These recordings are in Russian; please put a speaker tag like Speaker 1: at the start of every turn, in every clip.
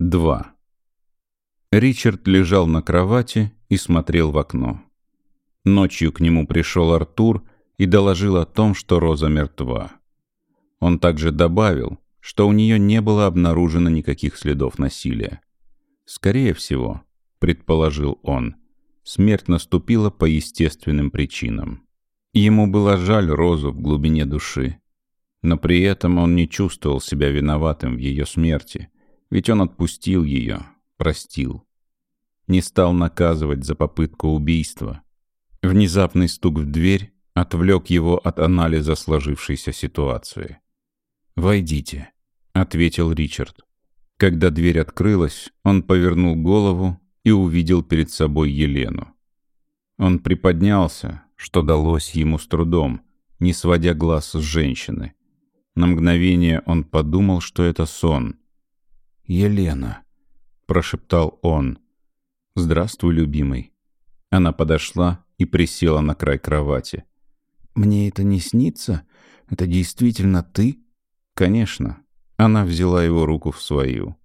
Speaker 1: 2. Ричард лежал на кровати и смотрел в окно. Ночью к нему пришел Артур и доложил о том, что Роза мертва. Он также добавил, что у нее не было обнаружено никаких следов насилия. Скорее всего, предположил он, смерть наступила по естественным причинам. Ему было жаль Розу в глубине души, но при этом он не чувствовал себя виноватым в ее смерти — ведь он отпустил ее, простил. Не стал наказывать за попытку убийства. Внезапный стук в дверь отвлек его от анализа сложившейся ситуации. «Войдите», — ответил Ричард. Когда дверь открылась, он повернул голову и увидел перед собой Елену. Он приподнялся, что далось ему с трудом, не сводя глаз с женщины. На мгновение он подумал, что это сон,
Speaker 2: Елена», — прошептал он.
Speaker 1: «Здравствуй, любимый». Она подошла и присела на край кровати.
Speaker 2: «Мне это не снится? Это действительно ты?»
Speaker 1: «Конечно». Она взяла его руку в свою.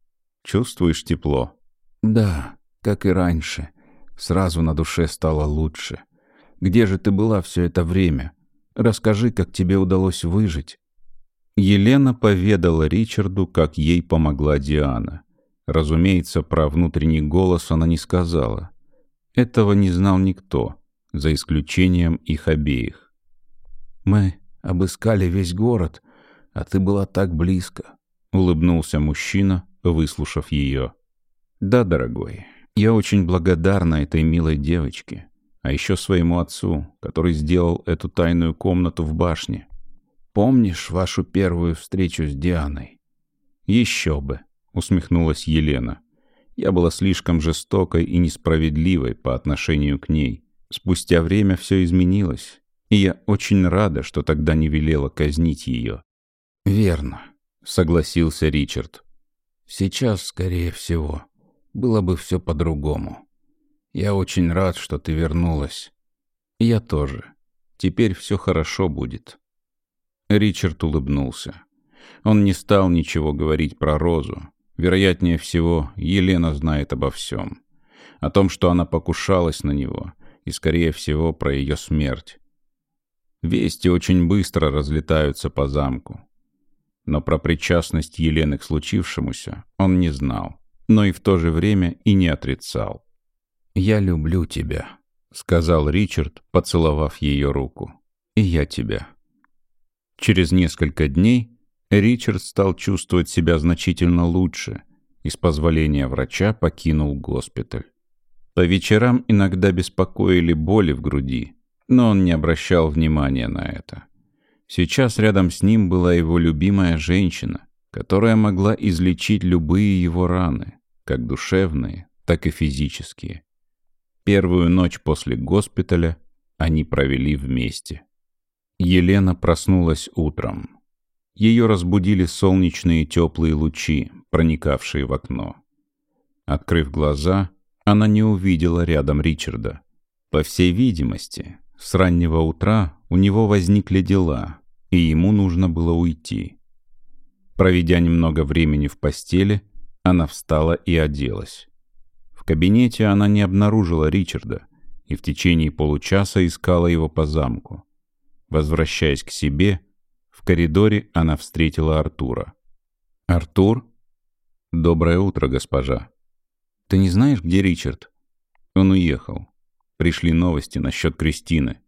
Speaker 1: «Чувствуешь тепло?»
Speaker 2: «Да, как и раньше. Сразу на душе стало лучше. Где же ты была все это время? Расскажи, как тебе удалось выжить».
Speaker 1: Елена поведала Ричарду, как ей помогла Диана. Разумеется, про внутренний голос она не сказала. Этого не знал никто, за исключением их обеих.
Speaker 2: «Мы обыскали весь город, а ты была так близко», —
Speaker 1: улыбнулся мужчина, выслушав ее. «Да, дорогой, я очень благодарна этой милой девочке, а еще своему отцу, который сделал эту тайную комнату в башне.
Speaker 2: Помнишь вашу первую встречу с Дианой?»
Speaker 1: «Еще бы», — усмехнулась Елена. «Я была слишком жестокой и несправедливой по отношению к ней. Спустя время все изменилось, и я очень рада, что тогда не велела казнить ее».
Speaker 2: «Верно», —
Speaker 1: согласился Ричард.
Speaker 2: «Сейчас, скорее всего, было бы все по-другому. Я очень рад, что ты вернулась».
Speaker 1: «Я тоже. Теперь все хорошо будет». Ричард улыбнулся. Он не стал ничего говорить про Розу. Вероятнее всего, Елена знает обо всем. О том, что она покушалась на него, и, скорее всего, про ее смерть. Вести очень быстро разлетаются по замку. Но про причастность Елены к случившемуся он не знал, но и в то же время и не отрицал.
Speaker 2: «Я люблю тебя», —
Speaker 1: сказал Ричард, поцеловав ее руку. «И я тебя». Через несколько дней Ричард стал чувствовать себя значительно лучше и с позволения врача покинул госпиталь. По вечерам иногда беспокоили боли в груди, но он не обращал внимания на это. Сейчас рядом с ним была его любимая женщина, которая могла излечить любые его раны, как душевные, так и физические. Первую ночь после госпиталя они провели вместе. Елена проснулась утром. Ее разбудили солнечные теплые лучи, проникавшие в окно. Открыв глаза, она не увидела рядом Ричарда. По всей видимости, с раннего утра у него возникли дела, и ему нужно было уйти. Проведя немного времени в постели, она встала и оделась. В кабинете она не обнаружила Ричарда и в течение получаса искала его по замку. Возвращаясь к себе, в коридоре она встретила Артура. «Артур?» «Доброе утро, госпожа». «Ты не знаешь, где Ричард?» «Он уехал. Пришли новости насчет Кристины».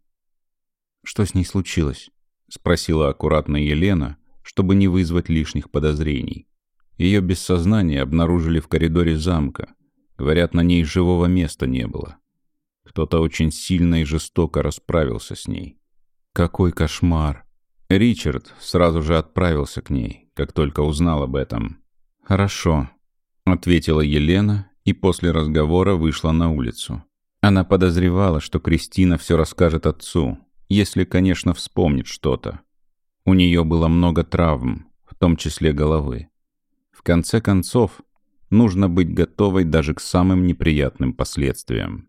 Speaker 1: «Что с ней случилось?» — спросила аккуратно Елена, чтобы не вызвать лишних подозрений. Ее без сознания обнаружили в коридоре замка. Говорят, на ней живого места не было. Кто-то очень сильно и жестоко расправился с ней. Какой кошмар. Ричард сразу же отправился к ней, как только узнал об этом. «Хорошо», — ответила Елена и после разговора вышла на улицу. Она подозревала, что Кристина все расскажет отцу, если, конечно, вспомнит что-то. У нее было много травм, в том числе головы. В конце концов, нужно быть готовой даже к самым неприятным последствиям.